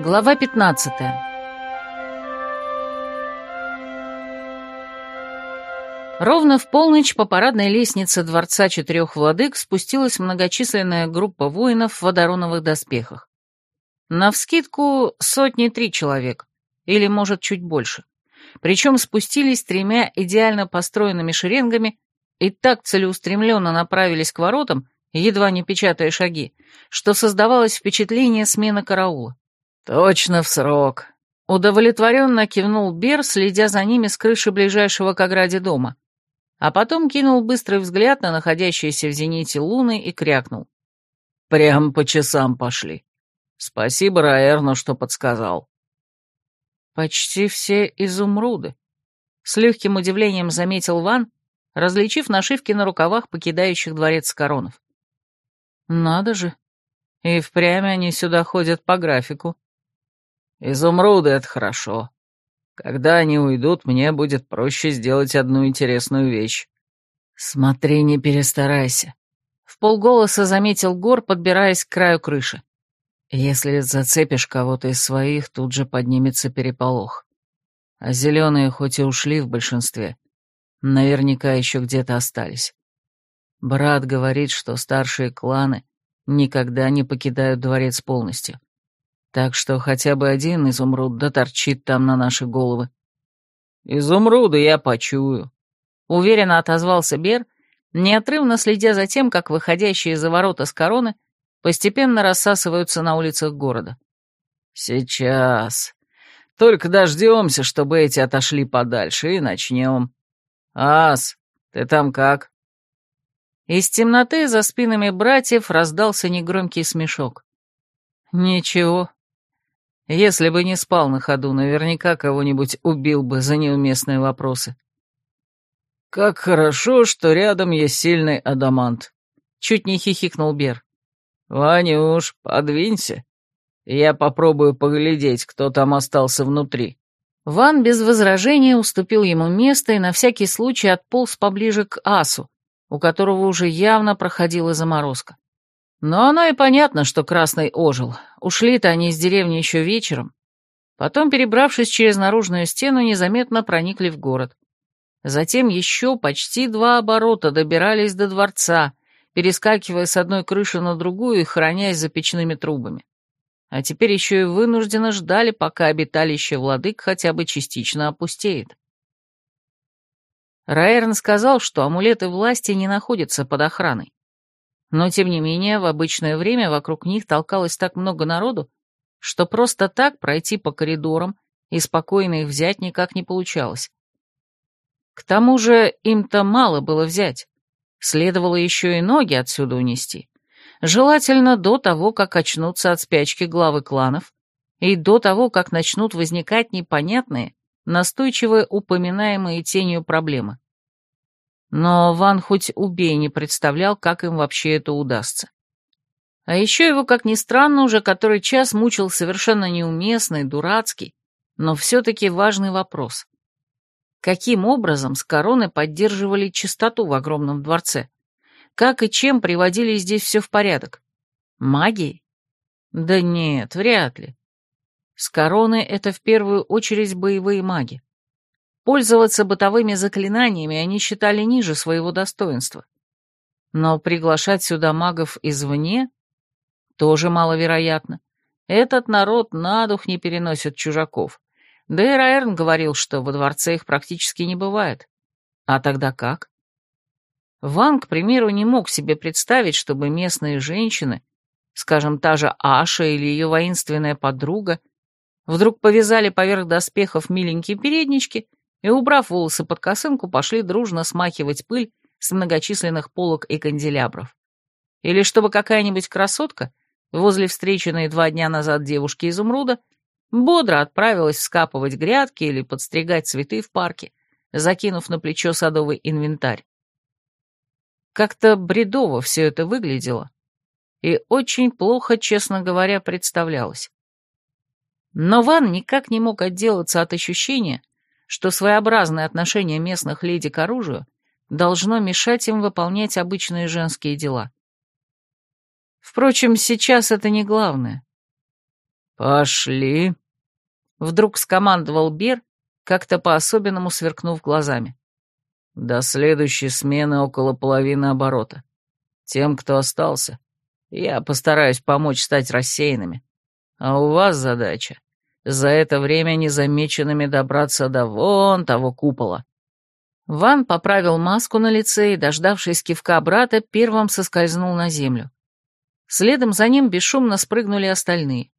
Глава 15 Ровно в полночь по парадной лестнице Дворца Четырех Владык спустилась многочисленная группа воинов в водороновых доспехах. Навскидку сотни три человек, или, может, чуть больше. Причем спустились тремя идеально построенными шеренгами и так целеустремленно направились к воротам, едва не печатая шаги, что создавалось впечатление смены караула. «Точно в срок», — удовлетворенно кивнул Бер, следя за ними с крыши ближайшего к ограде дома, а потом кинул быстрый взгляд на находящиеся в зените луны и крякнул. «Прям по часам пошли. Спасибо Раэрну, что подсказал». «Почти все изумруды», — с легким удивлением заметил Ван, различив нашивки на рукавах покидающих дворец коронов. «Надо же! И впрямь они сюда ходят по графику». «Изумруды — это хорошо. Когда они уйдут, мне будет проще сделать одну интересную вещь». «Смотри, не перестарайся», — в полголоса заметил Гор, подбираясь к краю крыши. «Если зацепишь кого-то из своих, тут же поднимется переполох. А зеленые хоть и ушли в большинстве, наверняка еще где-то остались. Брат говорит, что старшие кланы никогда не покидают дворец полностью. Так что хотя бы один изумруд доторчит там на наши головы. «Изумруды я почую», — уверенно отозвался Бер, неотрывно следя за тем, как выходящие за ворота с короны постепенно рассасываются на улицах города. «Сейчас. Только дождемся, чтобы эти отошли подальше, и начнем. Ас, ты там как?» Из темноты за спинами братьев раздался негромкий смешок. «Ничего. Если бы не спал на ходу, наверняка кого-нибудь убил бы за неуместные вопросы». «Как хорошо, что рядом есть сильный адамант», — чуть не хихикнул Бер. «Ванюш, подвинься. Я попробую поглядеть, кто там остался внутри». Ван без возражения уступил ему место и на всякий случай отполз поближе к Асу, у которого уже явно проходила заморозка. Но оно и понятно, что Красный ожил. Ушли-то они из деревни еще вечером. Потом, перебравшись через наружную стену, незаметно проникли в город. Затем еще почти два оборота добирались до дворца, перескакивая с одной крыши на другую и хранясь за печными трубами. А теперь еще и вынужденно ждали, пока обиталище владык хотя бы частично опустеет. Райерн сказал, что амулеты власти не находятся под охраной. Но, тем не менее, в обычное время вокруг них толкалось так много народу, что просто так пройти по коридорам и спокойно их взять никак не получалось. К тому же им-то мало было взять. Следовало еще и ноги отсюда унести. Желательно до того, как очнутся от спячки главы кланов, и до того, как начнут возникать непонятные, настойчиво упоминаемые тенью проблемы. Но Ван хоть убей не представлял, как им вообще это удастся. А еще его, как ни странно, уже который час мучил совершенно неуместный, дурацкий, но все-таки важный вопрос. Каким образом с короны поддерживали чистоту в огромном дворце? Как и чем приводили здесь все в порядок? Магией? Да нет, вряд ли. С короны это в первую очередь боевые маги. Пользоваться бытовыми заклинаниями они считали ниже своего достоинства. Но приглашать сюда магов извне тоже маловероятно. Этот народ на дух не переносит чужаков. Да и Раэрн говорил, что во дворце их практически не бывает. А тогда как? Ван, к примеру, не мог себе представить, чтобы местные женщины, скажем, та же Аша или ее воинственная подруга, Вдруг повязали поверх доспехов миленькие переднички и, убрав волосы под косынку, пошли дружно смахивать пыль с многочисленных полок и канделябров. Или чтобы какая-нибудь красотка, возле встреченной два дня назад девушки изумруда, бодро отправилась скапывать грядки или подстригать цветы в парке, закинув на плечо садовый инвентарь. Как-то бредово все это выглядело и очень плохо, честно говоря, представлялось. Но Ван никак не мог отделаться от ощущения, что своеобразное отношение местных леди к оружию должно мешать им выполнять обычные женские дела. Впрочем, сейчас это не главное. «Пошли!» Вдруг скомандовал Бер, как-то по-особенному сверкнув глазами. «До следующей смены около половины оборота. Тем, кто остался, я постараюсь помочь стать рассеянными. А у вас задача — за это время незамеченными добраться до вон того купола». Ван поправил маску на лице и, дождавшись кивка брата, первым соскользнул на землю. Следом за ним бесшумно спрыгнули остальные.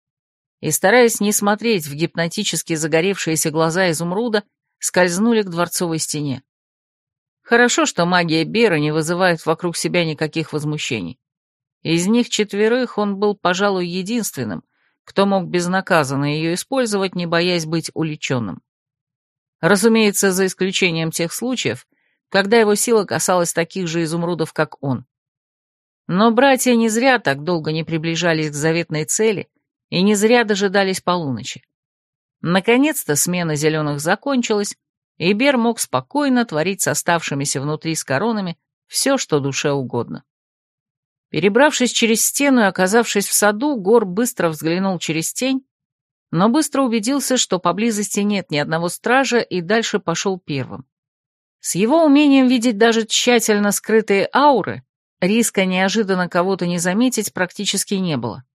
И, стараясь не смотреть в гипнотически загоревшиеся глаза изумруда, скользнули к дворцовой стене. Хорошо, что магия Бера не вызывает вокруг себя никаких возмущений. Из них четверых он был, пожалуй, единственным, кто мог безнаказанно ее использовать, не боясь быть уличенным. Разумеется, за исключением тех случаев, когда его сила касалась таких же изумрудов, как он. Но братья не зря так долго не приближались к заветной цели и не зря дожидались полуночи. Наконец-то смена зеленых закончилась, и Бер мог спокойно творить с оставшимися внутри с коронами все, что душе угодно. Перебравшись через стену и оказавшись в саду, Гор быстро взглянул через тень, но быстро убедился, что поблизости нет ни одного стража, и дальше пошел первым. С его умением видеть даже тщательно скрытые ауры, Риска неожиданно кого-то не заметить практически не было.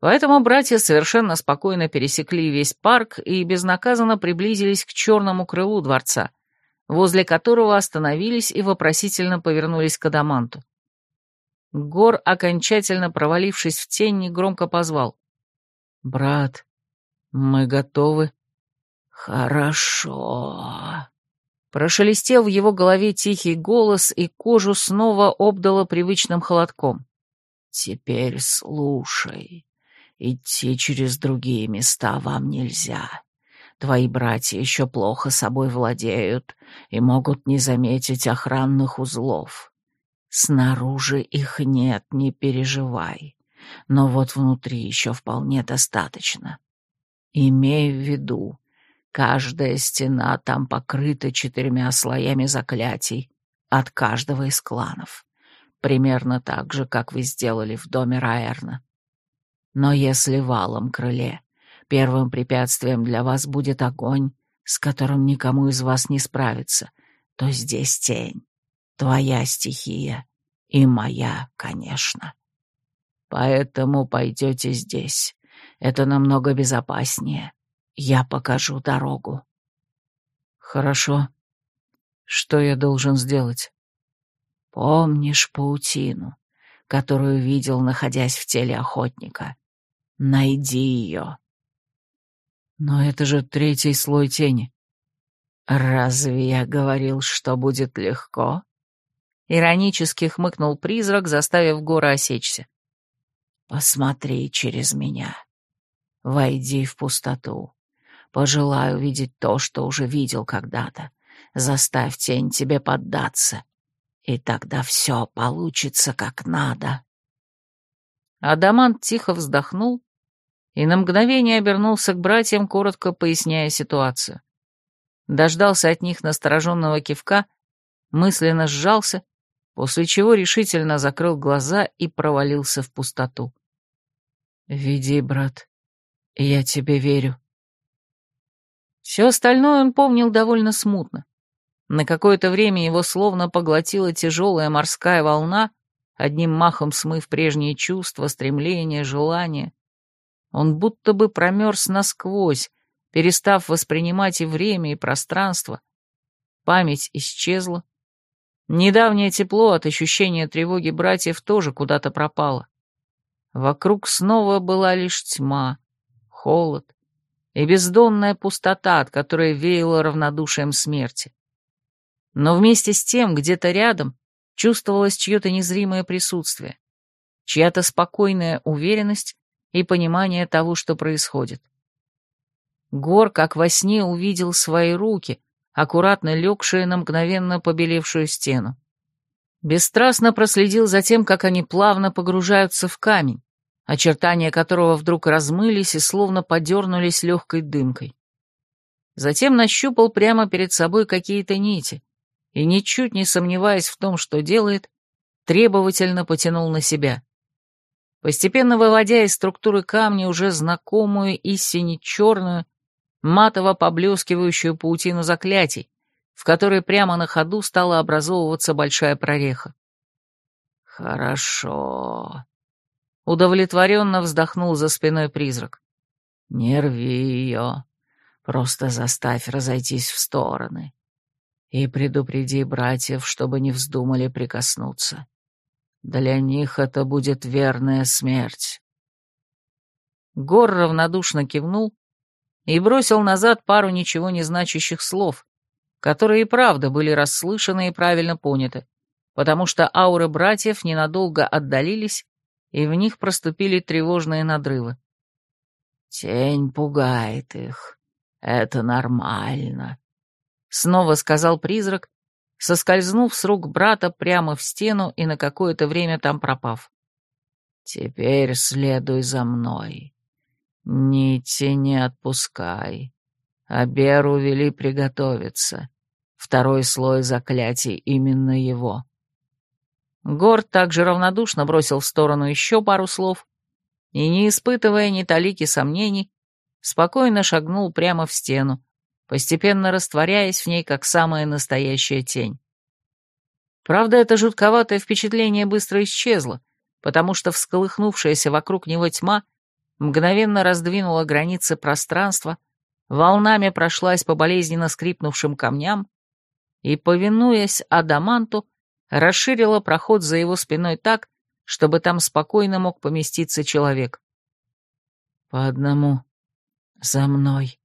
Поэтому братья совершенно спокойно пересекли весь парк и безнаказанно приблизились к черному крылу дворца, возле которого остановились и вопросительно повернулись к Адаманту. Гор, окончательно провалившись в тень, негромко позвал. «Брат, мы готовы?» «Хорошо», Прошелестел в его голове тихий голос, и кожу снова обдало привычным холодком. «Теперь слушай. Идти через другие места вам нельзя. Твои братья еще плохо собой владеют и могут не заметить охранных узлов. Снаружи их нет, не переживай. Но вот внутри еще вполне достаточно. Имей в виду, Каждая стена там покрыта четырьмя слоями заклятий от каждого из кланов. Примерно так же, как вы сделали в доме Раэрна. Но если в алом крыле первым препятствием для вас будет огонь, с которым никому из вас не справиться, то здесь тень, твоя стихия и моя, конечно. Поэтому пойдете здесь. Это намного безопаснее. Я покажу дорогу. Хорошо. Что я должен сделать? Помнишь паутину, которую видел, находясь в теле охотника? Найди ее. Но это же третий слой тени. Разве я говорил, что будет легко? Иронически хмыкнул призрак, заставив горы осечься. Посмотри через меня. Войди в пустоту. Пожелаю видеть то, что уже видел когда-то. Заставь тень тебе поддаться, и тогда все получится как надо. Адамант тихо вздохнул и на мгновение обернулся к братьям, коротко поясняя ситуацию. Дождался от них настороженного кивка, мысленно сжался, после чего решительно закрыл глаза и провалился в пустоту. «Веди, брат, я тебе верю», все остальное он помнил довольно смутно. На какое-то время его словно поглотила тяжелая морская волна, одним махом смыв прежние чувства, стремления, желания. Он будто бы промерз насквозь, перестав воспринимать и время, и пространство. Память исчезла. Недавнее тепло от ощущения тревоги братьев тоже куда-то пропало. Вокруг снова была лишь тьма, холод, и бездонная пустота, от которой веяло равнодушием смерти. Но вместе с тем, где-то рядом, чувствовалось чье-то незримое присутствие, чья-то спокойная уверенность и понимание того, что происходит. Гор, как во сне, увидел свои руки, аккуратно легшие на мгновенно побелевшую стену. Бесстрастно проследил за тем, как они плавно погружаются в камень, очертания которого вдруг размылись и словно подернулись легкой дымкой. Затем нащупал прямо перед собой какие-то нити и, ничуть не сомневаясь в том, что делает, требовательно потянул на себя. постепенно выводя из структуры камня уже знакомую и сине-черную, матово поблескивающую паутину заклятий, в которой прямо на ходу стала образовываться большая прореха. «Хорошо», — удовлетворенно вздохнул за спиной призрак. «Не рви ее, просто заставь разойтись в стороны. И предупреди братьев, чтобы не вздумали прикоснуться. Для них это будет верная смерть». Гор равнодушно кивнул и бросил назад пару ничего не значащих слов, которые и правда были расслышаны и правильно поняты, потому что ауры братьев ненадолго отдалились, и в них проступили тревожные надрывы. «Тень пугает их. Это нормально», — снова сказал призрак, соскользнув с рук брата прямо в стену и на какое-то время там пропав. «Теперь следуй за мной. Нити не отпускай. А вели приготовиться. Второй слой заклятий именно его». Горд также равнодушно бросил в сторону еще пару слов и, не испытывая ни талики сомнений, спокойно шагнул прямо в стену, постепенно растворяясь в ней, как самая настоящая тень. Правда, это жутковатое впечатление быстро исчезло, потому что всколыхнувшаяся вокруг него тьма мгновенно раздвинула границы пространства, волнами прошлась по болезненно скрипнувшим камням и, повинуясь Адаманту, расширила проход за его спиной так, чтобы там спокойно мог поместиться человек. «По одному. За мной.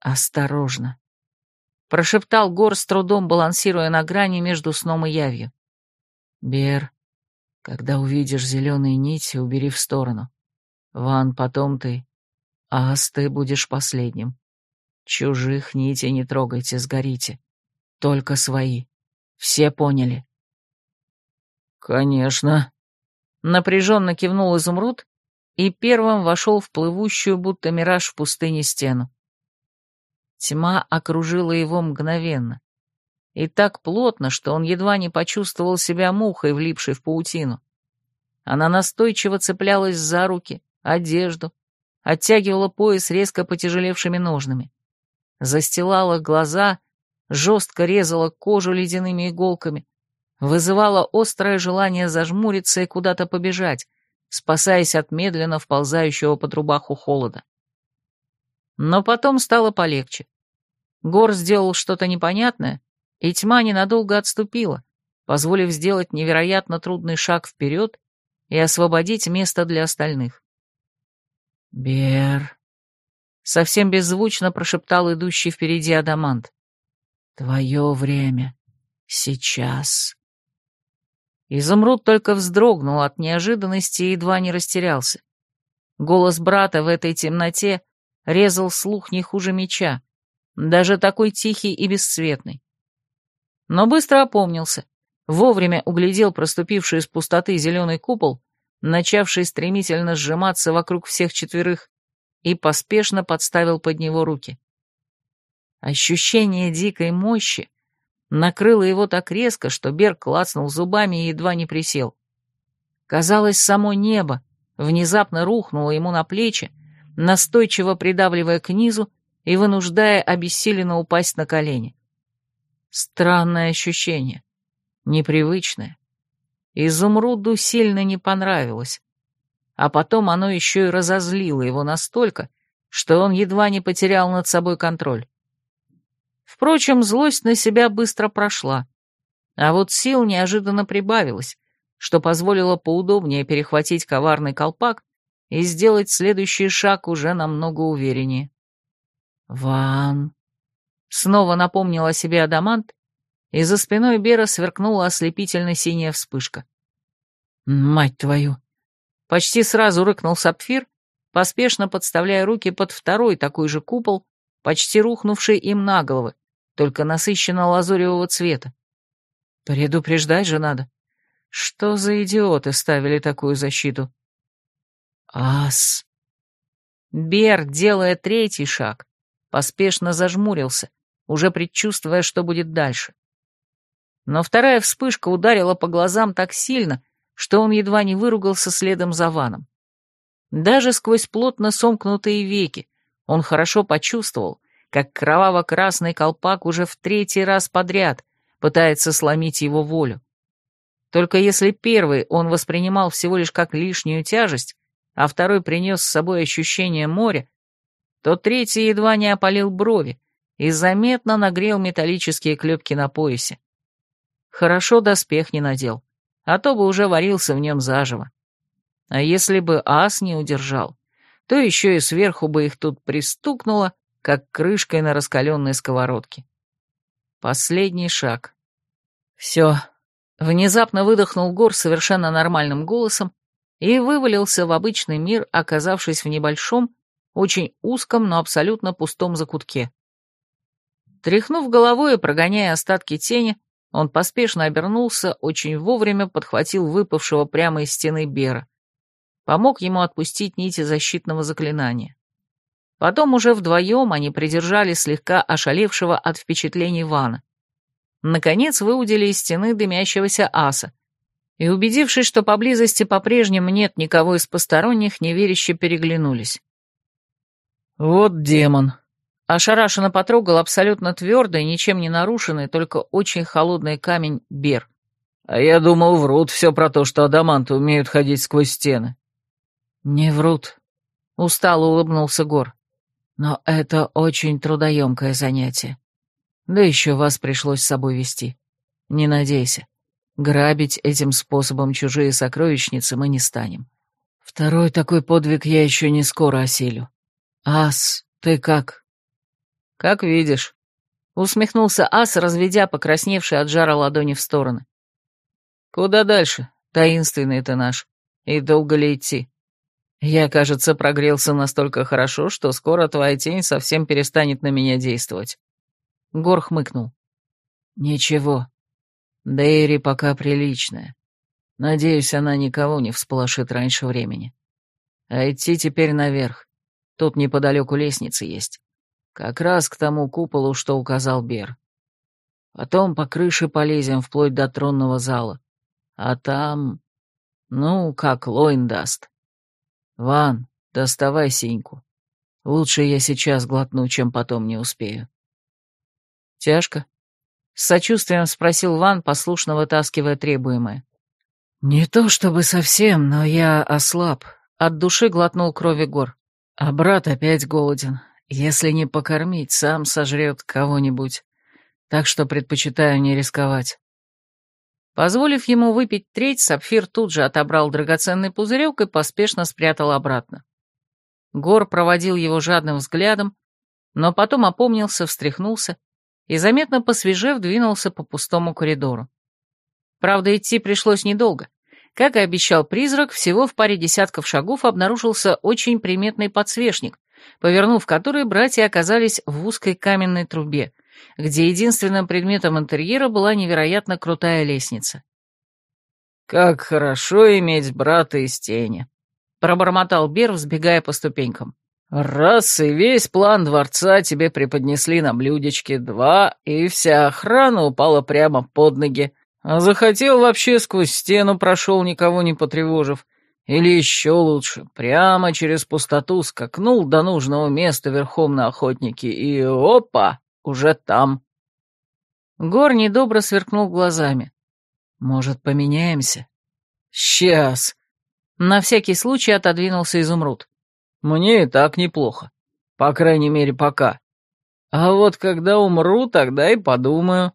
Осторожно», — прошептал Гор с трудом, балансируя на грани между сном и явью. «Бер, когда увидишь зеленые нити, убери в сторону. Ван, потом ты. Ас, ты будешь последним. Чужих нитей не трогайте, сгорите. Только свои. Все поняли?» «Конечно», Напряженно кивнул изумруд и первым вошел в плывущую, будто мираж в пустыне, стену. Тьма окружила его мгновенно. И так плотно, что он едва не почувствовал себя мухой, влипшей в паутину. Она настойчиво цеплялась за руки, одежду, оттягивала пояс резко потяжелевшими ножными. Застилала глаза, жестко резала кожу ледяными иголками, вызывало острое желание зажмуриться и куда-то побежать, спасаясь от медленно вползающего под рубаху холода. Но потом стало полегче. Гор сделал что-то непонятное, и тьма ненадолго отступила, позволив сделать невероятно трудный шаг вперед и освободить место для остальных. «Бер», — совсем беззвучно прошептал идущий впереди Адамант, — «твое время. Сейчас». Изумруд только вздрогнул от неожиданности и едва не растерялся. Голос брата в этой темноте резал слух не хуже меча, даже такой тихий и бесцветный. Но быстро опомнился, вовремя углядел проступивший из пустоты зеленый купол, начавший стремительно сжиматься вокруг всех четверых, и поспешно подставил под него руки. Ощущение дикой мощи накрыло его так резко, что Берг клацнул зубами и едва не присел. Казалось, само небо внезапно рухнуло ему на плечи, настойчиво придавливая к низу и вынуждая обессиленно упасть на колени. Странное ощущение, непривычное. Изумруду сильно не понравилось, а потом оно еще и разозлило его настолько, что он едва не потерял над собой контроль. Впрочем, злость на себя быстро прошла, а вот сил неожиданно прибавилось, что позволило поудобнее перехватить коварный колпак и сделать следующий шаг уже намного увереннее. «Ван!» Снова напомнил о себе Адамант, и за спиной Бера сверкнула ослепительно синяя вспышка. «Мать твою!» Почти сразу рыкнул Сапфир, поспешно подставляя руки под второй такой же купол, почти рухнувший им на головы, только насыщенно-лазуревого цвета. Предупреждать же надо. Что за идиоты ставили такую защиту? Ас. Бер, делая третий шаг, поспешно зажмурился, уже предчувствуя, что будет дальше. Но вторая вспышка ударила по глазам так сильно, что он едва не выругался следом за ваном. Даже сквозь плотно сомкнутые веки он хорошо почувствовал, как кроваво-красный колпак уже в третий раз подряд пытается сломить его волю. Только если первый он воспринимал всего лишь как лишнюю тяжесть, а второй принес с собой ощущение моря, то третий едва не опалил брови и заметно нагрел металлические клепки на поясе. Хорошо доспех не надел, а то бы уже варился в нем заживо. А если бы ас не удержал, то еще и сверху бы их тут пристукнуло, как крышкой на раскаленной сковородке. Последний шаг. Все, Внезапно выдохнул Гор совершенно нормальным голосом и вывалился в обычный мир, оказавшись в небольшом, очень узком, но абсолютно пустом закутке. Тряхнув головой и прогоняя остатки тени, он поспешно обернулся, очень вовремя подхватил выпавшего прямо из стены Бера. Помог ему отпустить нити защитного заклинания. Потом уже вдвоем они придержали слегка ошалевшего от впечатлений Вана наконец выудили из стены дымящегося аса, и, убедившись, что поблизости по-прежнему нет никого из посторонних, неверяще переглянулись. «Вот демон!» Ошарашенно потрогал абсолютно твердый, ничем не нарушенный, только очень холодный камень Бер. «А я думал, врут все про то, что адаманты умеют ходить сквозь стены». «Не врут», — устало улыбнулся Гор. «Но это очень трудоемкое занятие. Да еще вас пришлось с собой вести. Не надейся. Грабить этим способом чужие сокровищницы мы не станем. Второй такой подвиг я еще не скоро осилю. Ас, ты как? Как видишь. Усмехнулся Ас, разведя покрасневшие от жара ладони в стороны. Куда дальше, таинственный ты наш? И долго ли идти? Я, кажется, прогрелся настолько хорошо, что скоро твоя тень совсем перестанет на меня действовать. Гор хмыкнул. «Ничего. Дейри пока приличная. Надеюсь, она никого не всполошит раньше времени. А идти теперь наверх. Тут неподалеку лестница есть. Как раз к тому куполу, что указал Бер. Потом по крыше полезем вплоть до тронного зала. А там... Ну, как Лойн даст. Ван, доставай синьку. Лучше я сейчас глотну, чем потом не успею. «Тяжко?» — с сочувствием спросил Ван, послушно вытаскивая требуемое. «Не то чтобы совсем, но я ослаб», — от души глотнул крови гор. «А брат опять голоден. Если не покормить, сам сожрет кого-нибудь. Так что предпочитаю не рисковать». Позволив ему выпить треть, Сапфир тут же отобрал драгоценный пузырек и поспешно спрятал обратно. Гор проводил его жадным взглядом, но потом опомнился, встряхнулся и, заметно посвежев, двинулся по пустому коридору. Правда, идти пришлось недолго. Как и обещал призрак, всего в паре десятков шагов обнаружился очень приметный подсвечник, повернув который братья оказались в узкой каменной трубе, где единственным предметом интерьера была невероятно крутая лестница. «Как хорошо иметь брата из тени», — пробормотал Бер, взбегая по ступенькам. Раз и весь план дворца тебе преподнесли на блюдечке, два, и вся охрана упала прямо под ноги. Захотел вообще сквозь стену прошел, никого не потревожив. Или еще лучше, прямо через пустоту скакнул до нужного места верхом на охотнике, и опа, уже там. Гор недобро сверкнул глазами. «Может, поменяемся?» «Сейчас!» На всякий случай отодвинулся изумруд. Мне и так неплохо. По крайней мере, пока. А вот когда умру, тогда и подумаю».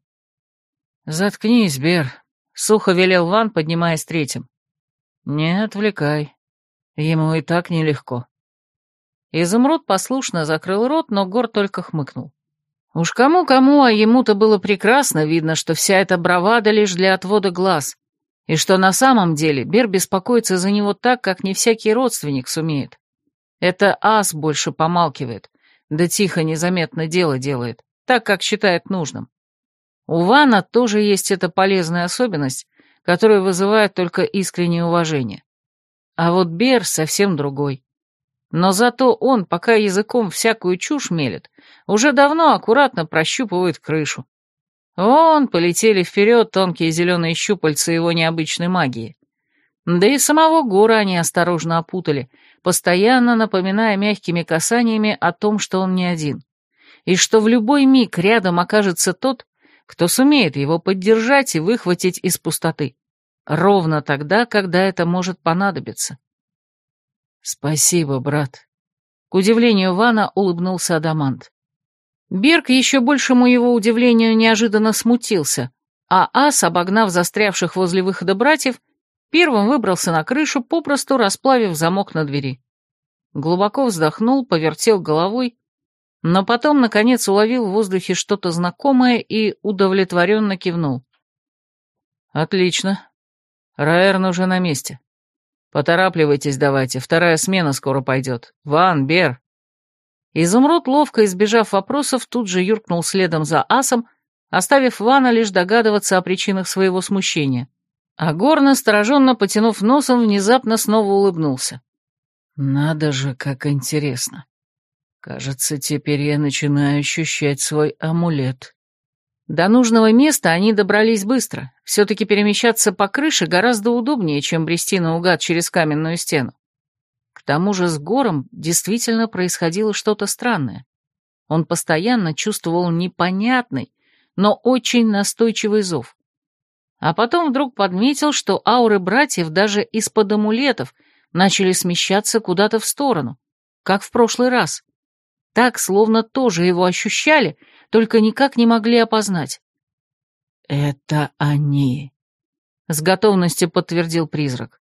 «Заткнись, Бер», — сухо велел Ван, поднимаясь третьим. «Не отвлекай. Ему и так нелегко». Изумруд послушно закрыл рот, но Гор только хмыкнул. Уж кому-кому, а ему-то было прекрасно видно, что вся эта бравада лишь для отвода глаз, и что на самом деле Бер беспокоится за него так, как не всякий родственник сумеет. Это ас больше помалкивает, да тихо, незаметно дело делает, так, как считает нужным. У Вана тоже есть эта полезная особенность, которая вызывает только искреннее уважение. А вот Бер совсем другой. Но зато он, пока языком всякую чушь мелет, уже давно аккуратно прощупывает крышу. Вон полетели вперед тонкие зеленые щупальца его необычной магии. Да и самого Гора они осторожно опутали, постоянно напоминая мягкими касаниями о том, что он не один, и что в любой миг рядом окажется тот, кто сумеет его поддержать и выхватить из пустоты. Ровно тогда, когда это может понадобиться. «Спасибо, брат», — к удивлению Вана улыбнулся Адамант. Берг еще большему его удивлению неожиданно смутился, а Ас, обогнав застрявших возле выхода братьев, первым выбрался на крышу, попросту расплавив замок на двери. Глубоко вздохнул, повертел головой, но потом, наконец, уловил в воздухе что-то знакомое и удовлетворенно кивнул. «Отлично. Раэрн уже на месте. Поторапливайтесь давайте, вторая смена скоро пойдет. Ван, Бер, Изумруд, ловко избежав вопросов, тут же юркнул следом за асом, оставив Вана лишь догадываться о причинах своего смущения. А Гор, настороженно потянув носом, внезапно снова улыбнулся. «Надо же, как интересно. Кажется, теперь я начинаю ощущать свой амулет». До нужного места они добрались быстро. Все-таки перемещаться по крыше гораздо удобнее, чем брести наугад через каменную стену. К тому же с Гором действительно происходило что-то странное. Он постоянно чувствовал непонятный, но очень настойчивый зов. А потом вдруг подметил, что ауры братьев даже из-под амулетов начали смещаться куда-то в сторону, как в прошлый раз. Так, словно тоже его ощущали, только никак не могли опознать. «Это они», — с готовностью подтвердил призрак.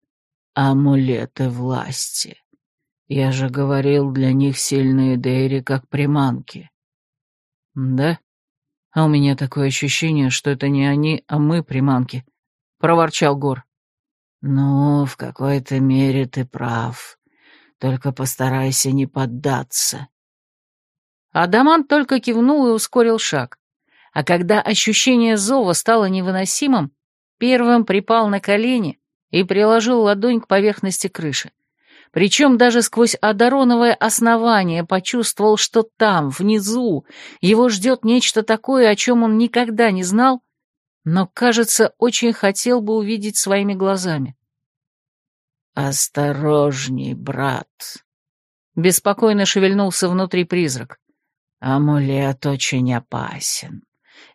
«Амулеты власти. Я же говорил, для них сильные Дейри как приманки. Да? А у меня такое ощущение, что это не они, а мы приманки, — проворчал Гор. Ну, в какой-то мере ты прав. Только постарайся не поддаться. Адамант только кивнул и ускорил шаг. А когда ощущение зова стало невыносимым, первым припал на колени и приложил ладонь к поверхности крыши причем даже сквозь одароновое основание почувствовал, что там, внизу, его ждет нечто такое, о чем он никогда не знал, но, кажется, очень хотел бы увидеть своими глазами. «Осторожней, брат!» — беспокойно шевельнулся внутри призрак. «Амулет очень опасен.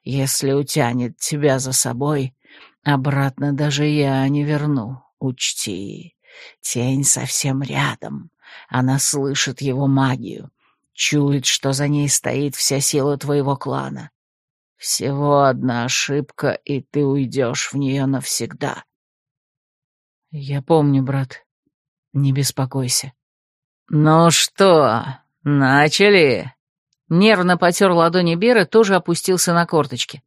Если утянет тебя за собой, обратно даже я не верну, учти». Тень совсем рядом. Она слышит его магию, чует, что за ней стоит вся сила твоего клана. Всего одна ошибка, и ты уйдешь в нее навсегда. Я помню, брат. Не беспокойся. Ну что, начали? Нервно потер ладони Беры, тоже опустился на корточки.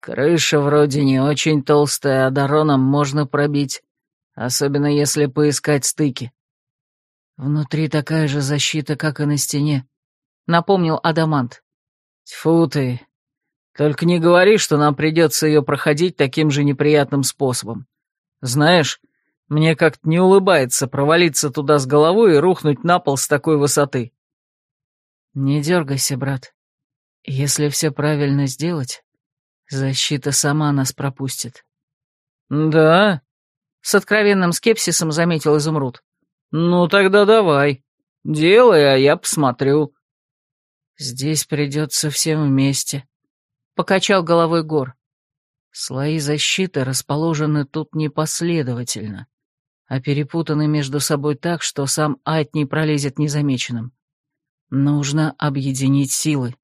Крыша вроде не очень толстая, а дороном можно пробить. Особенно если поискать стыки. Внутри такая же защита, как и на стене, напомнил Адамант. Тьфу ты. Только не говори, что нам придется ее проходить таким же неприятным способом. Знаешь, мне как-то не улыбается провалиться туда с головой и рухнуть на пол с такой высоты. Не дергайся, брат. Если все правильно сделать, защита сама нас пропустит. Да? С откровенным скепсисом заметил Изумруд. «Ну тогда давай. Делай, а я посмотрю». «Здесь придется всем вместе», — покачал головой Гор. «Слои защиты расположены тут непоследовательно, а перепутаны между собой так, что сам ад не пролезет незамеченным. Нужно объединить силы».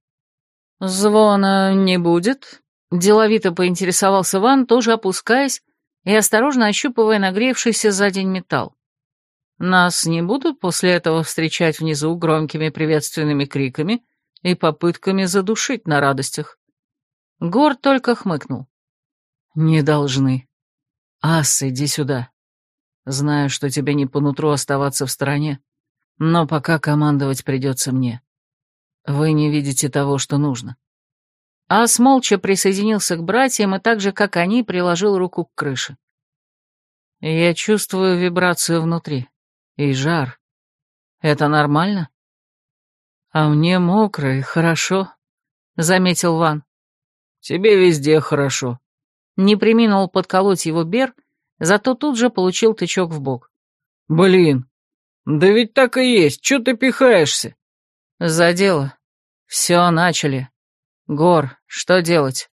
«Звона не будет?» — деловито поинтересовался Ван, тоже опускаясь и осторожно ощупывая нагревшийся за день металл. Нас не будут после этого встречать внизу громкими приветственными криками и попытками задушить на радостях. Гор только хмыкнул. «Не должны. Ас, иди сюда. Знаю, что тебе не по нутру оставаться в стороне, но пока командовать придется мне. Вы не видите того, что нужно. Ас молча присоединился к братьям и так же, как они, приложил руку к крыше. «Я чувствую вибрацию внутри. И жар. Это нормально?» «А мне мокро и хорошо», — заметил Ван. «Тебе везде хорошо». Не приминул подколоть его Бер, зато тут же получил тычок в бок. «Блин, «Да ведь так и есть, чё ты пихаешься?» «За дело. Все начали. Гор, что делать?»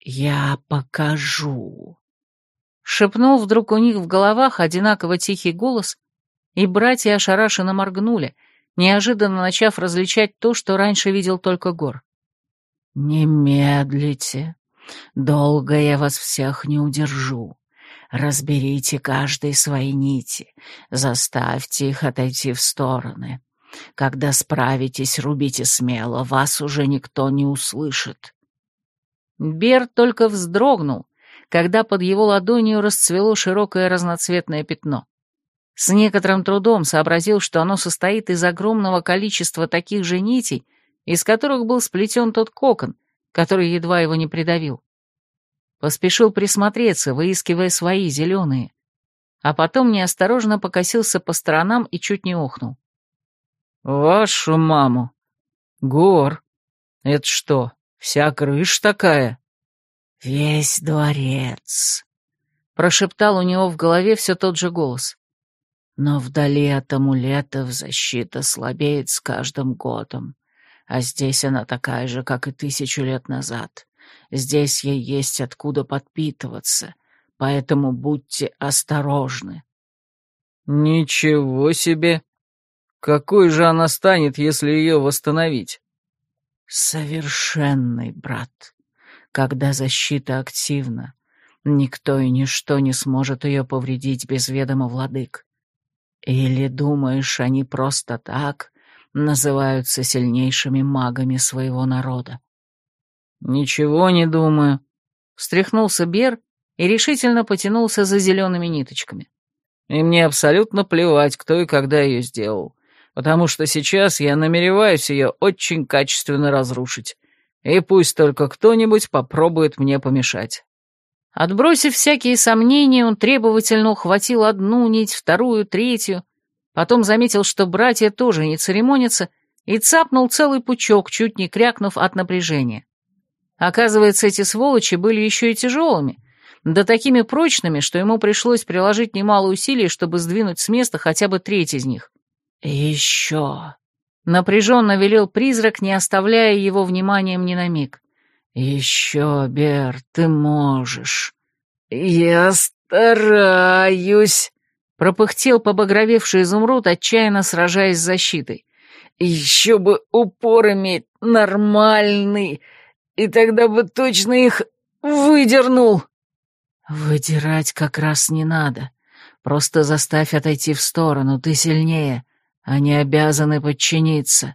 «Я покажу», — шепнул вдруг у них в головах одинаково тихий голос, и братья ошарашенно моргнули, неожиданно начав различать то, что раньше видел только Гор. «Не медлите. Долго я вас всех не удержу. Разберите каждой свои нити, заставьте их отойти в стороны. Когда справитесь, рубите смело, вас уже никто не услышит». Бер только вздрогнул, когда под его ладонью расцвело широкое разноцветное пятно. С некоторым трудом сообразил, что оно состоит из огромного количества таких же нитей, из которых был сплетен тот кокон, который едва его не придавил. Поспешил присмотреться, выискивая свои зеленые, а потом неосторожно покосился по сторонам и чуть не охнул. «Вашу маму! Гор! Это что, вся крыша такая?» «Весь дворец!» — прошептал у него в голове все тот же голос. «Но вдали от амулетов защита слабеет с каждым годом, а здесь она такая же, как и тысячу лет назад. Здесь ей есть откуда подпитываться, поэтому будьте осторожны». «Ничего себе! Какой же она станет, если ее восстановить?» «Совершенный, брат. Когда защита активна, никто и ничто не сможет ее повредить без ведома владык. Или думаешь, они просто так называются сильнейшими магами своего народа?» «Ничего не думаю», — встряхнулся Бер и решительно потянулся за зелеными ниточками. «И мне абсолютно плевать, кто и когда ее сделал, потому что сейчас я намереваюсь ее очень качественно разрушить, и пусть только кто-нибудь попробует мне помешать». Отбросив всякие сомнения, он требовательно ухватил одну нить, вторую, третью, потом заметил, что братья тоже не церемонятся, и цапнул целый пучок, чуть не крякнув от напряжения. Оказывается, эти сволочи были еще и тяжелыми, да такими прочными, что ему пришлось приложить немало усилий, чтобы сдвинуть с места хотя бы треть из них. «Еще!» — напряженно велел призрак, не оставляя его вниманием ни на миг. «Еще, Бер, ты можешь!» «Я стараюсь!» — пропыхтел побагровевший изумруд, отчаянно сражаясь с защитой. «Еще бы упор иметь нормальный!» И тогда бы точно их выдернул. Выдирать как раз не надо. Просто заставь отойти в сторону, ты сильнее. Они обязаны подчиниться.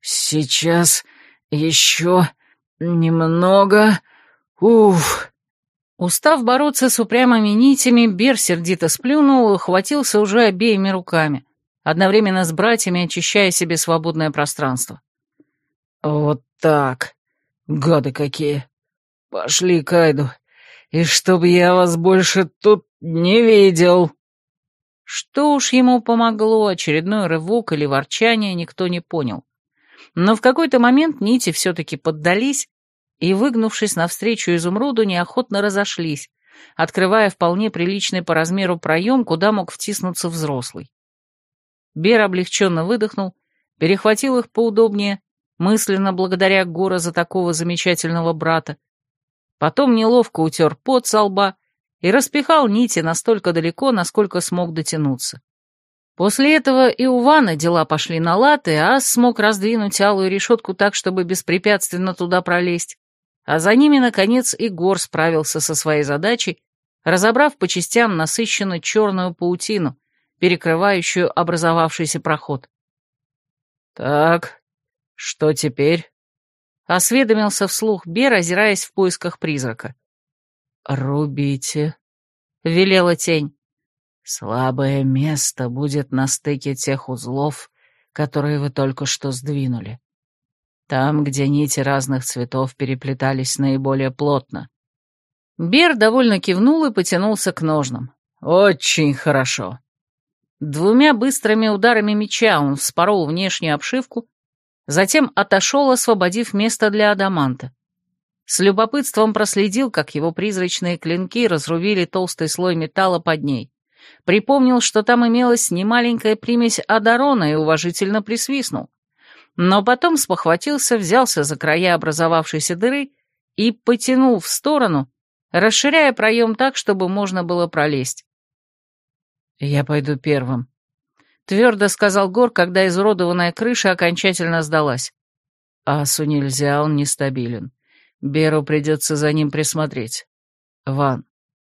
Сейчас еще немного... Уф... Устав бороться с упрямыми нитями, Бер сердито сплюнул и ухватился уже обеими руками, одновременно с братьями очищая себе свободное пространство. «Вот так. Гады какие! Пошли, Кайду, и чтоб я вас больше тут не видел!» Что уж ему помогло, очередной рывок или ворчание, никто не понял. Но в какой-то момент нити все-таки поддались и, выгнувшись навстречу изумруду, неохотно разошлись, открывая вполне приличный по размеру проем, куда мог втиснуться взрослый. Бер облегченно выдохнул, перехватил их поудобнее мысленно благодаря Гора за такого замечательного брата. Потом неловко утер пот со лба и распихал нити настолько далеко, насколько смог дотянуться. После этого и у Ваны дела пошли на лад, и Ас смог раздвинуть алую решетку так, чтобы беспрепятственно туда пролезть, а за ними, наконец, и Гор справился со своей задачей, разобрав по частям насыщенную черную паутину, перекрывающую образовавшийся проход. «Так, «Что теперь?» — осведомился вслух Бер, озираясь в поисках призрака. «Рубите», — велела тень. «Слабое место будет на стыке тех узлов, которые вы только что сдвинули. Там, где нити разных цветов переплетались наиболее плотно». Бер довольно кивнул и потянулся к ножнам. «Очень хорошо». Двумя быстрыми ударами меча он вспорол внешнюю обшивку затем отошел, освободив место для адаманта. С любопытством проследил, как его призрачные клинки разрубили толстый слой металла под ней, припомнил, что там имелась немаленькая примесь Адарона и уважительно присвистнул. Но потом спохватился, взялся за края образовавшейся дыры и потянул в сторону, расширяя проем так, чтобы можно было пролезть. «Я пойду первым», — твердо сказал Гор, когда изуродованная крыша окончательно сдалась. «Асу нельзя, он нестабилен. Беру придется за ним присмотреть. Ван,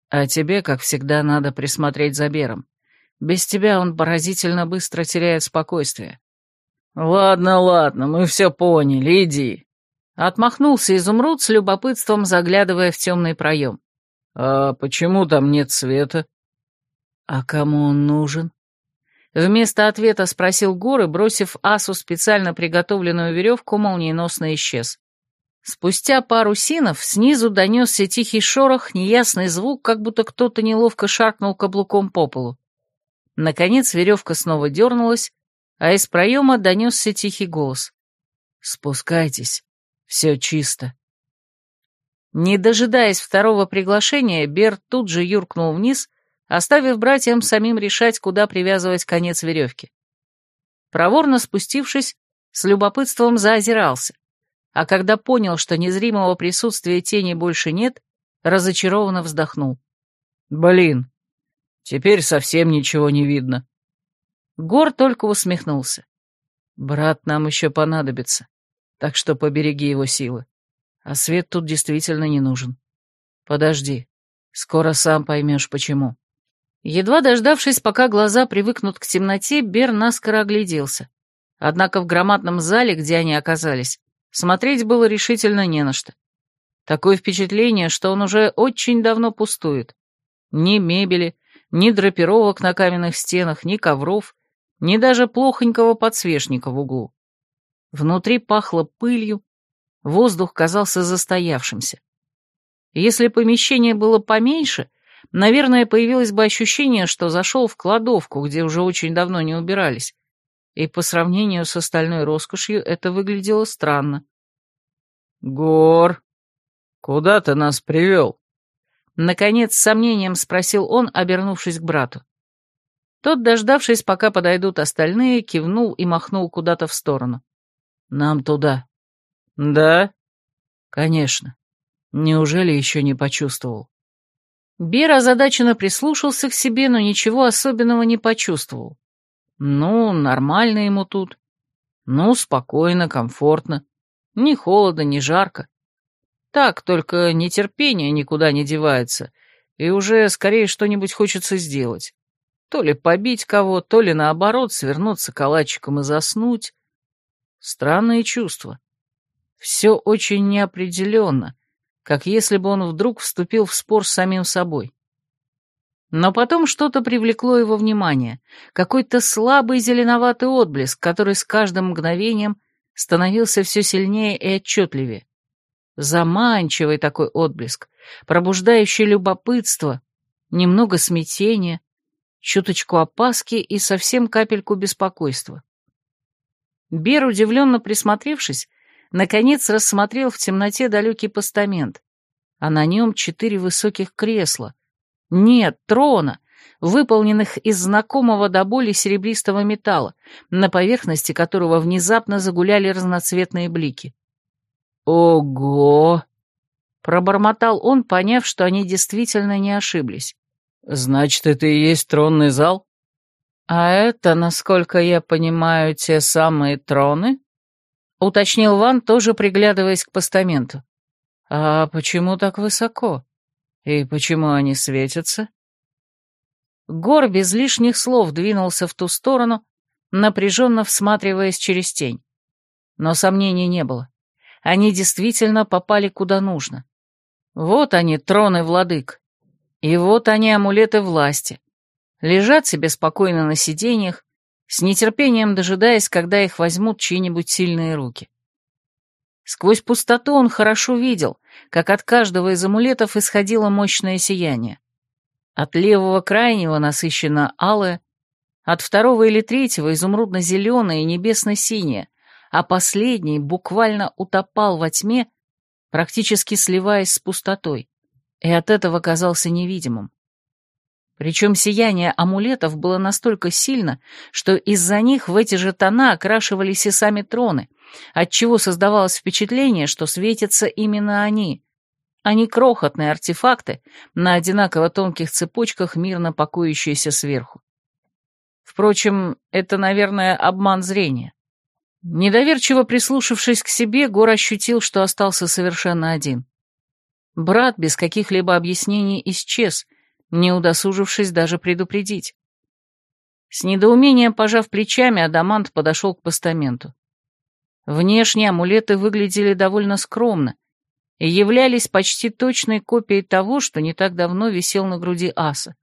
а тебе, как всегда, надо присмотреть за Бером. Без тебя он поразительно быстро теряет спокойствие». «Ладно, ладно, мы все поняли, иди», Отмахнулся изумруд с любопытством, заглядывая в темный проем. «А почему там нет света?» «А кому он нужен?» Вместо ответа спросил Гор и, бросив асу специально приготовленную веревку, молниеносно исчез. Спустя пару синов снизу донесся тихий шорох, неясный звук, как будто кто-то неловко шаркнул каблуком по полу. Наконец веревка снова дернулась, а из проема донесся тихий голос. «Спускайтесь». Все чисто. Не дожидаясь второго приглашения, Берт тут же юркнул вниз, оставив братьям самим решать, куда привязывать конец веревки. Проворно спустившись, с любопытством заозирался, а когда понял, что незримого присутствия тени больше нет, разочарованно вздохнул. «Блин, теперь совсем ничего не видно». Гор только усмехнулся. «Брат нам еще понадобится так что побереги его силы. А свет тут действительно не нужен. Подожди, скоро сам поймешь, почему». Едва дождавшись, пока глаза привыкнут к темноте, Бер наскоро огляделся. Однако в громадном зале, где они оказались, смотреть было решительно не на что. Такое впечатление, что он уже очень давно пустует. Ни мебели, ни драпировок на каменных стенах, ни ковров, ни даже плохонького подсвечника в углу. Внутри пахло пылью, воздух казался застоявшимся. Если помещение было поменьше, наверное, появилось бы ощущение, что зашел в кладовку, где уже очень давно не убирались, и по сравнению с остальной роскошью это выглядело странно. «Гор, куда ты нас привел?» Наконец, с сомнением спросил он, обернувшись к брату. Тот, дождавшись, пока подойдут остальные, кивнул и махнул куда-то в сторону. Нам туда. Да? Конечно. Неужели еще не почувствовал? Бер озадаченно прислушался к себе, но ничего особенного не почувствовал. Ну, нормально ему тут. Ну, спокойно, комфортно. Ни холодно, ни жарко. Так, только нетерпение никуда не девается, и уже скорее что-нибудь хочется сделать. То ли побить кого, то ли наоборот свернуться калачиком и заснуть. Странные чувства. Все очень неопределенно, как если бы он вдруг вступил в спор с самим собой. Но потом что-то привлекло его внимание, какой-то слабый зеленоватый отблеск, который с каждым мгновением становился все сильнее и отчетливее. Заманчивый такой отблеск, пробуждающий любопытство, немного смятения, чуточку опаски и совсем капельку беспокойства. Бер, удивленно присмотревшись, наконец рассмотрел в темноте далекий постамент, а на нем четыре высоких кресла. Нет, трона, выполненных из знакомого до боли серебристого металла, на поверхности которого внезапно загуляли разноцветные блики. «Ого!» — пробормотал он, поняв, что они действительно не ошиблись. «Значит, это и есть тронный зал?» «А это, насколько я понимаю, те самые троны?» — уточнил Ван, тоже приглядываясь к постаменту. «А почему так высоко? И почему они светятся?» Гор без лишних слов двинулся в ту сторону, напряженно всматриваясь через тень. Но сомнений не было. Они действительно попали куда нужно. Вот они, троны владык. И вот они, амулеты власти лежат себе спокойно на сиденьях, с нетерпением дожидаясь, когда их возьмут чьи-нибудь сильные руки. Сквозь пустоту он хорошо видел, как от каждого из амулетов исходило мощное сияние. От левого крайнего насыщенно алое, от второго или третьего изумрудно-зеленое и небесно-синее, а последний буквально утопал во тьме, практически сливаясь с пустотой, и от этого казался невидимым. Причем сияние амулетов было настолько сильно, что из-за них в эти же тона окрашивались и сами троны, отчего создавалось впечатление, что светятся именно они, а не крохотные артефакты на одинаково тонких цепочках, мирно покоящиеся сверху. Впрочем, это, наверное, обман зрения. Недоверчиво прислушавшись к себе, Гор ощутил, что остался совершенно один. Брат без каких-либо объяснений исчез, не удосужившись даже предупредить. С недоумением пожав плечами, Адамант подошел к постаменту. Внешне амулеты выглядели довольно скромно и являлись почти точной копией того, что не так давно висел на груди аса.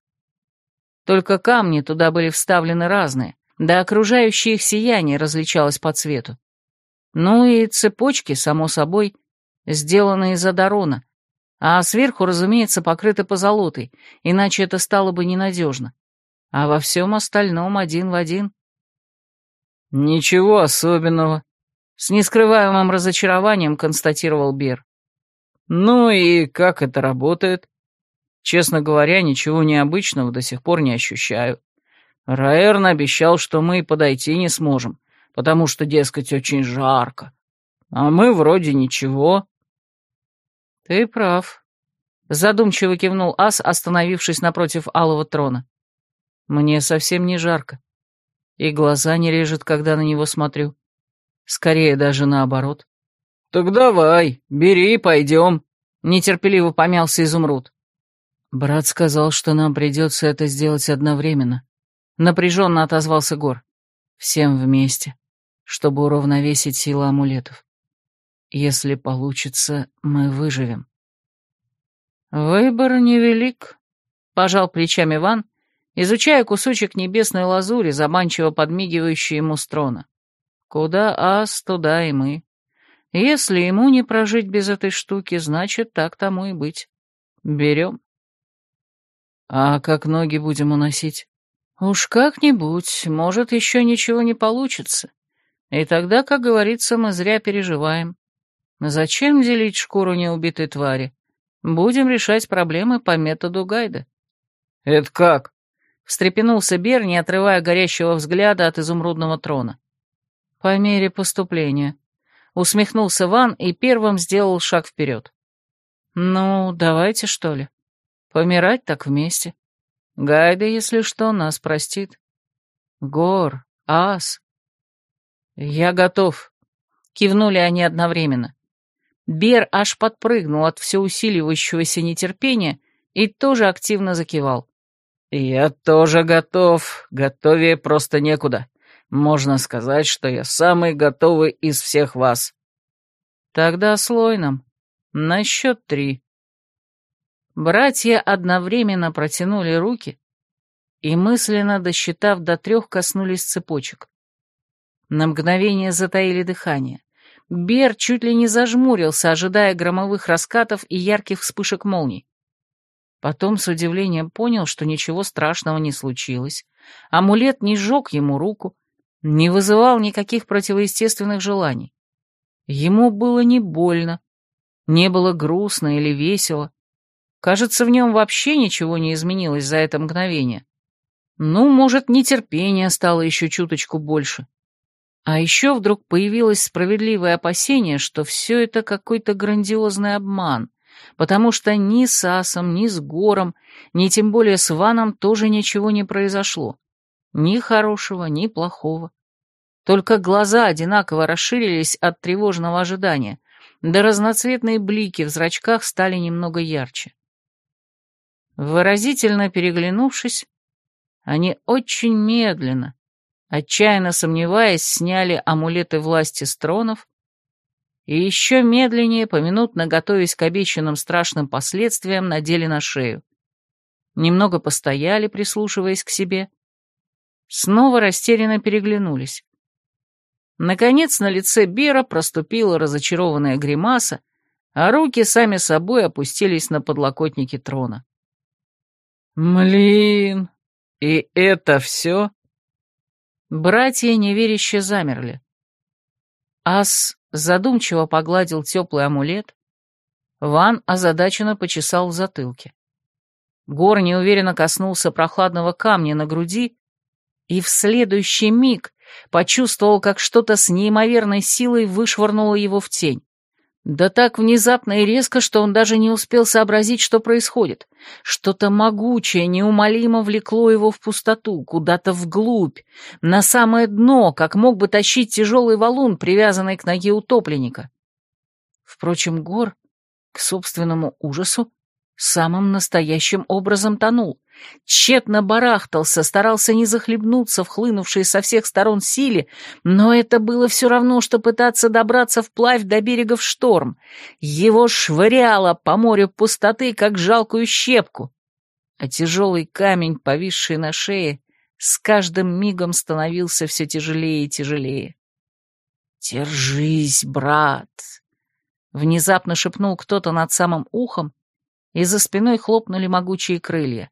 Только камни туда были вставлены разные, да окружающее их сияние различалось по цвету. Ну и цепочки, само собой, сделаны из адарона, а сверху, разумеется, покрыты позолотой, иначе это стало бы ненадежно. А во всем остальном один в один. «Ничего особенного», — с нескрываемым разочарованием констатировал Бер. «Ну и как это работает?» «Честно говоря, ничего необычного до сих пор не ощущаю. Раэрн обещал, что мы подойти не сможем, потому что, дескать, очень жарко. А мы вроде ничего». «Ты прав», — задумчиво кивнул Ас, остановившись напротив алого трона. «Мне совсем не жарко. И глаза не режет, когда на него смотрю. Скорее даже наоборот». «Так давай, бери, пойдем», — нетерпеливо помялся Изумруд. «Брат сказал, что нам придется это сделать одновременно», — напряженно отозвался Гор. «Всем вместе, чтобы уравновесить силу амулетов. Если получится, мы выживем. Выбор невелик, пожал плечами Ван, изучая кусочек небесной лазури, заманчиво подмигивающий ему с трона. Куда ас, туда и мы. Если ему не прожить без этой штуки, значит, так тому и быть. Берем. А как ноги будем уносить? Уж как-нибудь, может, еще ничего не получится. И тогда, как говорится, мы зря переживаем. Зачем делить шкуру неубитой твари? Будем решать проблемы по методу гайда. Это как? Встрепенулся Бер, не отрывая горящего взгляда от изумрудного трона. По мере поступления. Усмехнулся Ван и первым сделал шаг вперед. Ну, давайте, что ли. Помирать так вместе. Гайда, если что, нас простит. Гор, ас. Я готов. Кивнули они одновременно. Бер аж подпрыгнул от всеусиливающегося нетерпения и тоже активно закивал. «Я тоже готов. Готовее просто некуда. Можно сказать, что я самый готовый из всех вас». «Тогда нам. На счет три». Братья одновременно протянули руки и, мысленно досчитав до трех, коснулись цепочек. На мгновение затаили дыхание. Бер чуть ли не зажмурился, ожидая громовых раскатов и ярких вспышек молний. Потом с удивлением понял, что ничего страшного не случилось. Амулет не сжег ему руку, не вызывал никаких противоестественных желаний. Ему было не больно, не было грустно или весело. Кажется, в нем вообще ничего не изменилось за это мгновение. Ну, может, нетерпение стало еще чуточку больше. А еще вдруг появилось справедливое опасение, что все это какой-то грандиозный обман, потому что ни с Асом, ни с Гором, ни тем более с Ваном тоже ничего не произошло. Ни хорошего, ни плохого. Только глаза одинаково расширились от тревожного ожидания, да разноцветные блики в зрачках стали немного ярче. Выразительно переглянувшись, они очень медленно, отчаянно сомневаясь, сняли амулеты власти с тронов и еще медленнее, поминутно готовясь к обещанным страшным последствиям, надели на шею. Немного постояли, прислушиваясь к себе. Снова растерянно переглянулись. Наконец на лице Бера проступила разочарованная гримаса, а руки сами собой опустились на подлокотники трона. «Млин, и это все?» Братья неверяще замерли. Ас задумчиво погладил теплый амулет, Ван озадаченно почесал в затылке. Гор неуверенно коснулся прохладного камня на груди и в следующий миг почувствовал, как что-то с неимоверной силой вышвырнуло его в тень. Да так внезапно и резко, что он даже не успел сообразить, что происходит. Что-то могучее неумолимо влекло его в пустоту, куда-то вглубь, на самое дно, как мог бы тащить тяжелый валун, привязанный к ноге утопленника. Впрочем, Гор, к собственному ужасу, самым настоящим образом тонул. Тщетно барахтался, старался не захлебнуться в хлынувшей со всех сторон силе, но это было все равно, что пытаться добраться вплавь до берега в шторм. Его швыряло по морю пустоты, как жалкую щепку, а тяжелый камень, повисший на шее, с каждым мигом становился все тяжелее и тяжелее. «Держись, брат!» — внезапно шепнул кто-то над самым ухом, и за спиной хлопнули могучие крылья.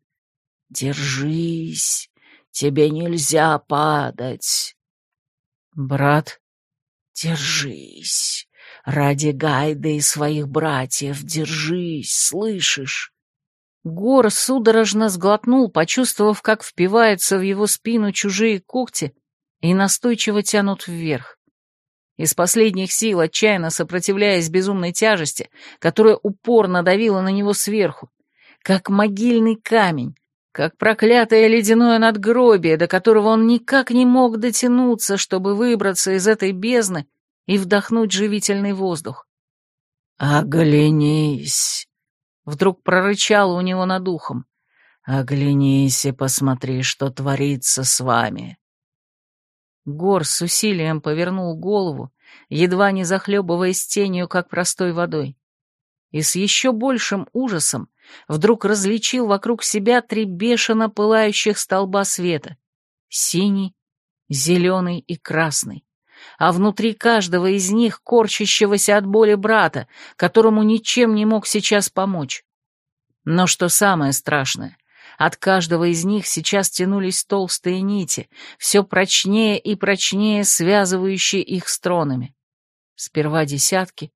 «Держись, тебе нельзя падать». «Брат, держись, ради Гайда и своих братьев держись, слышишь?» Гор судорожно сглотнул, почувствовав, как впиваются в его спину чужие когти и настойчиво тянут вверх. Из последних сил, отчаянно сопротивляясь безумной тяжести, которая упорно давила на него сверху, как могильный камень, как проклятое ледяное надгробие, до которого он никак не мог дотянуться, чтобы выбраться из этой бездны и вдохнуть живительный воздух. «Оглянись!» — вдруг прорычало у него над ухом. «Оглянись и посмотри, что творится с вами!» Гор с усилием повернул голову, едва не захлебываясь тенью, как простой водой. И с еще большим ужасом вдруг различил вокруг себя три бешено пылающих столба света — синий, зеленый и красный, а внутри каждого из них корчащегося от боли брата, которому ничем не мог сейчас помочь. Но что самое страшное, от каждого из них сейчас тянулись толстые нити, все прочнее и прочнее связывающие их с тронами. Сперва десятки,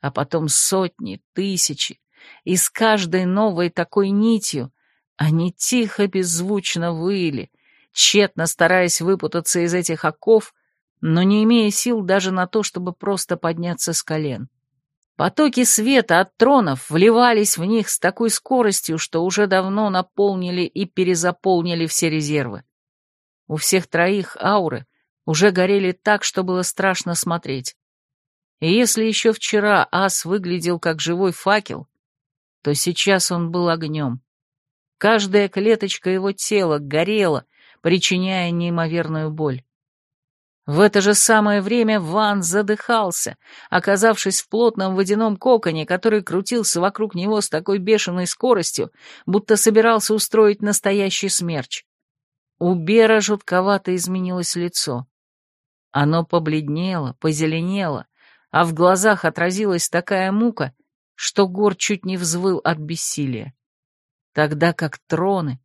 а потом сотни, тысячи, и с каждой новой такой нитью они тихо, беззвучно выли, тщетно стараясь выпутаться из этих оков, но не имея сил даже на то, чтобы просто подняться с колен. Потоки света от тронов вливались в них с такой скоростью, что уже давно наполнили и перезаполнили все резервы. У всех троих ауры уже горели так, что было страшно смотреть. И если еще вчера ас выглядел как живой факел, то сейчас он был огнем. Каждая клеточка его тела горела, причиняя неимоверную боль. В это же самое время Ван задыхался, оказавшись в плотном водяном коконе, который крутился вокруг него с такой бешеной скоростью, будто собирался устроить настоящий смерч. У Бера жутковато изменилось лицо. Оно побледнело, позеленело, а в глазах отразилась такая мука, что Гор чуть не взвыл от бессилия. Тогда как троны,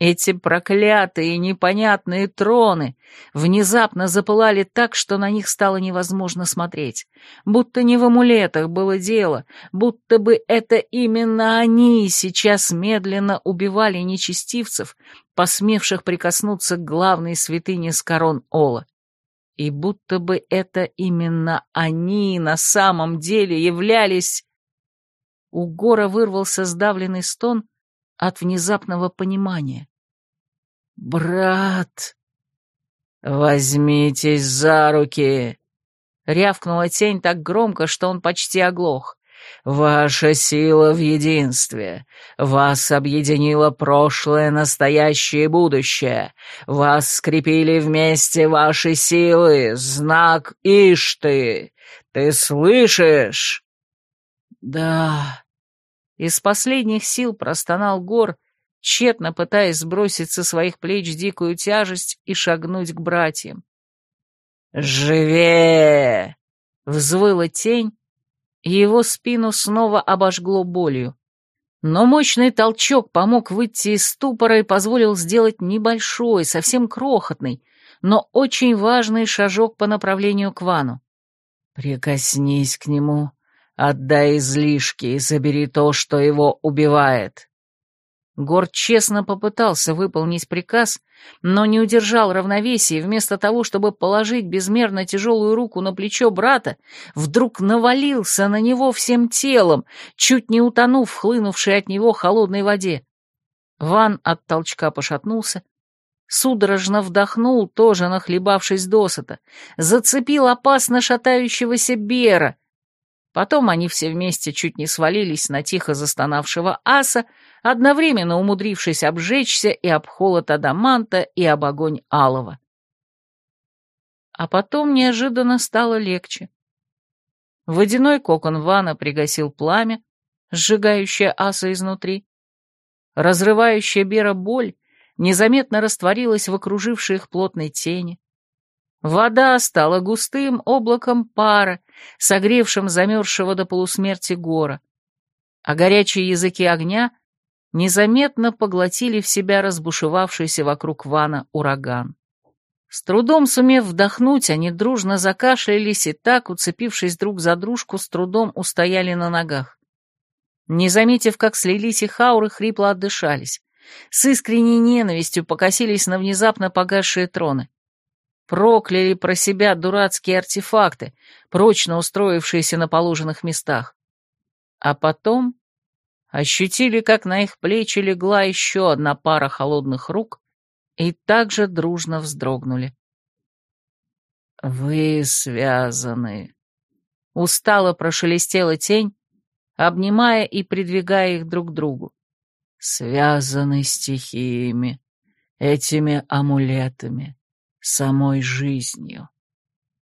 эти проклятые непонятные троны внезапно запылали так, что на них стало невозможно смотреть. Будто не в амулетах было дело, будто бы это именно они сейчас медленно убивали нечестивцев, посмевших прикоснуться к главной святыне с корон Ола. И будто бы это именно они на самом деле являлись... У Гора вырвался сдавленный стон — от внезапного понимания. «Брат!» «Возьмитесь за руки!» Рявкнула тень так громко, что он почти оглох. «Ваша сила в единстве. Вас объединило прошлое, настоящее и будущее. Вас скрепили вместе ваши силы. Знак Ишты. Ты слышишь?» «Да», из последних сил простонал Гор, тщетно пытаясь сбросить со своих плеч дикую тяжесть и шагнуть к братьям. «Живее!» — взвыла тень, и его спину снова обожгло болью. Но мощный толчок помог выйти из ступора и позволил сделать небольшой, совсем крохотный, но очень важный шажок по направлению к Вану. «Прикоснись к нему», Отдай излишки и забери то, что его убивает». Гор честно попытался выполнить приказ, но не удержал равновесия и вместо того, чтобы положить безмерно тяжелую руку на плечо брата, вдруг навалился на него всем телом, чуть не утонув в хлынувшей от него холодной воде. Ван от толчка пошатнулся, судорожно вдохнул, тоже нахлебавшись досыта, зацепил опасно шатающегося Бера — Потом они все вместе чуть не свалились на тихо застонавшего аса, одновременно умудрившись обжечься и об холод адаманта, и об огонь алого. А потом неожиданно стало легче. Водяной кокон вана пригасил пламя, сжигающее аса изнутри. Разрывающая Бера боль незаметно растворилась в окружившей их плотной тени. Вода стала густым облаком пара, согревшим замерзшего до полусмерти гора, а горячие языки огня незаметно поглотили в себя разбушевавшийся вокруг вана ураган. С трудом сумев вдохнуть, они дружно закашлялись и так, уцепившись друг за дружку, с трудом устояли на ногах. Не заметив, как слились их ауры, хрипло отдышались. С искренней ненавистью покосились на внезапно погасшие троны. Прокляли про себя дурацкие артефакты, прочно устроившиеся на положенных местах. А потом ощутили, как на их плечи легла еще одна пара холодных рук и также дружно вздрогнули. «Вы связаны», — устало прошелестела тень, обнимая и придвигая их друг к другу. «Связаны стихиями, этими амулетами самой жизнью,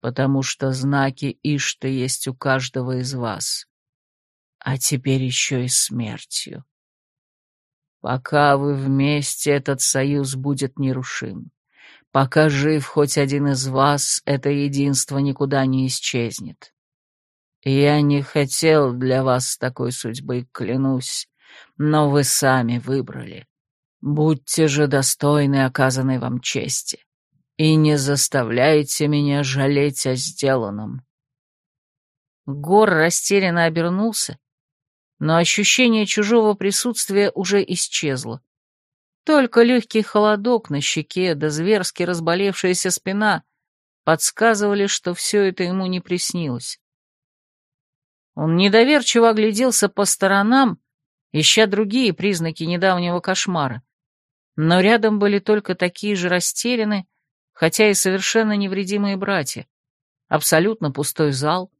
потому что знаки Ишта есть у каждого из вас, а теперь еще и смертью. Пока вы вместе, этот союз будет нерушим. Пока жив хоть один из вас, это единство никуда не исчезнет. Я не хотел для вас такой судьбы, клянусь, но вы сами выбрали. Будьте же достойны оказанной вам чести и не заставляйте меня жалеть о сделанном». Гор растерянно обернулся, но ощущение чужого присутствия уже исчезло. Только легкий холодок на щеке да зверски разболевшаяся спина подсказывали, что все это ему не приснилось. Он недоверчиво огляделся по сторонам, ища другие признаки недавнего кошмара. Но рядом были только такие же растерянные, хотя и совершенно невредимые братья. Абсолютно пустой зал,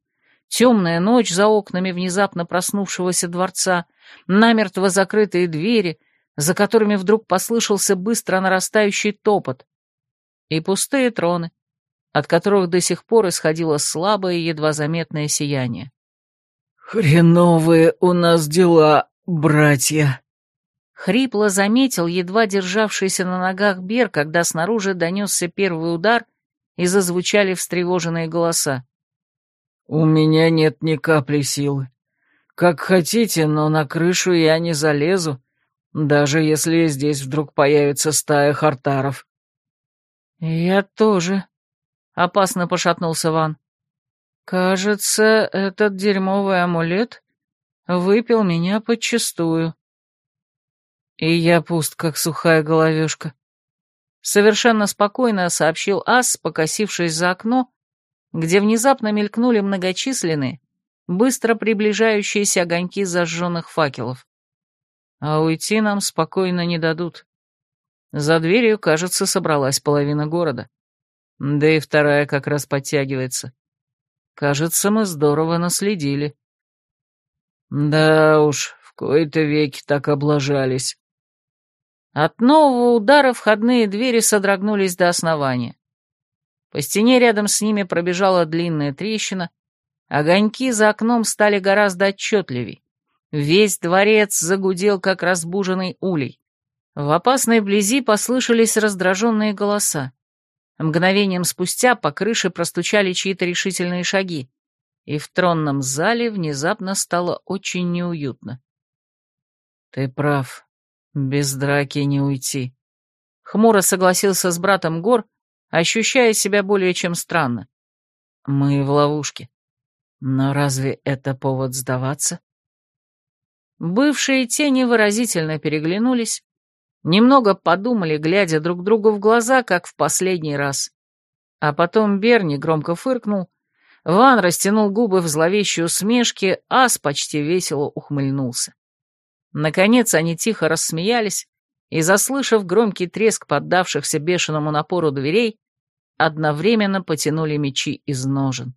темная ночь за окнами внезапно проснувшегося дворца, намертво закрытые двери, за которыми вдруг послышался быстро нарастающий топот, и пустые троны, от которых до сих пор исходило слабое, едва заметное сияние. «Хреновые у нас дела, братья!» Хрипло заметил едва державшийся на ногах Бер, когда снаружи донесся первый удар и зазвучали встревоженные голоса. «У меня нет ни капли силы. Как хотите, но на крышу я не залезу, даже если здесь вдруг появится стая хартаров». «Я тоже», — опасно пошатнулся Ван. «Кажется, этот дерьмовый амулет выпил меня подчистую». И я пуст, как сухая головешка. Совершенно спокойно сообщил Ас, покосившись за окно, где внезапно мелькнули многочисленные, быстро приближающиеся огоньки зажженных факелов. А уйти нам спокойно не дадут. За дверью, кажется, собралась половина города. Да и вторая как раз подтягивается. Кажется, мы здорово наследили. Да уж, в кои-то веки так облажались. От нового удара входные двери содрогнулись до основания. По стене рядом с ними пробежала длинная трещина, огоньки за окном стали гораздо отчетливей. Весь дворец загудел, как разбуженный улей. В опасной близи послышались раздраженные голоса. Мгновением спустя по крыше простучали чьи-то решительные шаги, и в тронном зале внезапно стало очень неуютно. «Ты прав», без драки не уйти. Хмуро согласился с братом Гор, ощущая себя более чем странно. Мы в ловушке. Но разве это повод сдаваться? Бывшие тени выразительно переглянулись, немного подумали, глядя друг другу в глаза, как в последний раз. А потом Берни громко фыркнул, Ван растянул губы в зловещей усмешке, Ас почти весело ухмыльнулся. Наконец они тихо рассмеялись и, заслышав громкий треск поддавшихся бешеному напору дверей, одновременно потянули мечи из ножен.